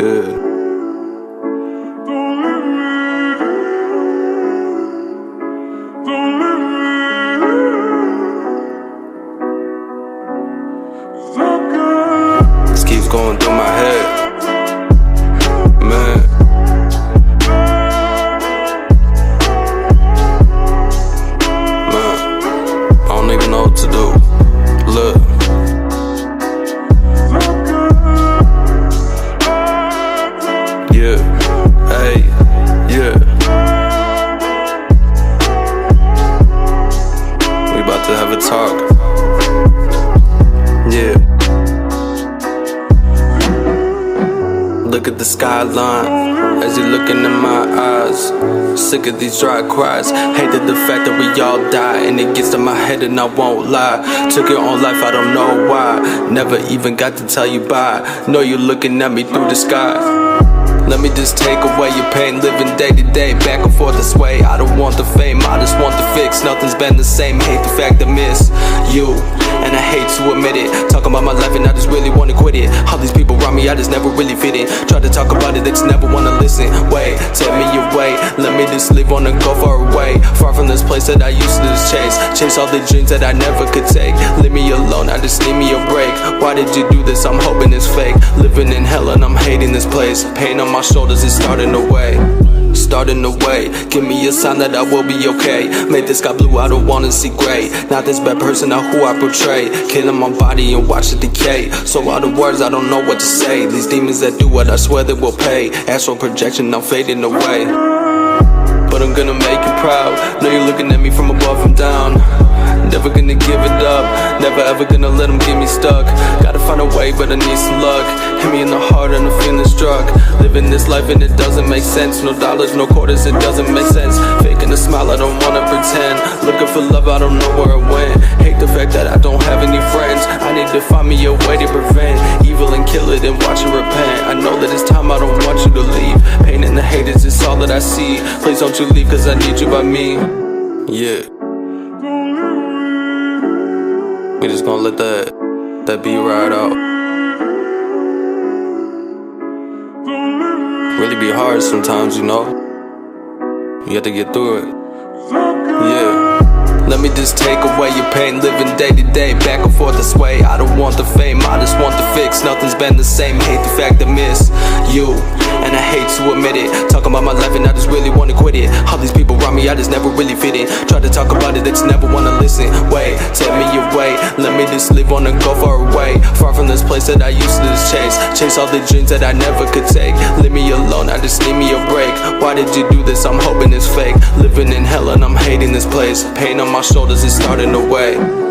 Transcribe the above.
Yeah. Look at the skyline as you're looking in my eyes. Sick of these dry cries. Hated the fact that we all die, and it gets to my head, and I won't lie. Took your own life, I don't know why. Never even got to tell you bye. Know you're looking at me through the sky. Let me just take away your pain, living day to day, back and forth this way. I don't want the fame, I just want the fix. Nothing's been the same. Hate the fact I miss you, and I hate to admit it. Talking about my life, and I just really wanna quit it. All these people around me, I just never really fit in. Try to talk about it, they just never wanna listen. Wait, tell me your way. Let me just live on and go far away, that I used to chase. Chase all the dreams that I never could take. Leave me alone, I just need me a break. Why did you do this? I'm hoping it's fake. Living in hell and I'm hating this place. Pain on my shoulders is starting to weigh. Starting to weigh. Give me a sign that I will be okay. Make the sky blue, I don't wanna see gray. Not this bad person, not who I portray. Killing my body and watch it decay. So out of words, I don't know what to say. These demons that do what I swear they will pay. Astral projection, I'm fading away. But I'm gonna make you proud. Know you're looking at me from above and down. Never gonna give it up. Never ever gonna let them get me stuck. Gotta find a way, but I need some luck. Hit me in the heart and I'm feeling struck. Living this life and it doesn't make sense. No dollars, no quarters, it doesn't make sense. Faking a smile, I don't wanna pretend. Looking for love, I don't know where it went. Hate the fact that I don't have any friends. I need to find me a way to prevent evil and kill it and watch it repent. I know that it's time, I don't want you to leave. Pain and the hate is just all that I see. Please don't you leave, cause I need you by me. Yeah. We just gonna let that that beat ride out. Really be hard sometimes, you know. You have to get through it. Yeah. Let me just take away your pain, living day to day, back and forth this way. I don't want the fame, I just want the fix. Nothing's been the same. Hate the fact I miss you, and I hate to admit it. Talking about my life, and I just really wanna quit it. All these people around me, I just never really fit in. Try to talk about it, they just never wanna listen. Wait, tell me your way. Let me just live on and go far away, far from this place that I used to just chase. Chase all the dreams that I never could take. Leave me alone, I just need me a break. Why did you do this? I'm hoping it's fake. Living in hell and I'm hating this place. Pain on my shoulders is starting to weigh.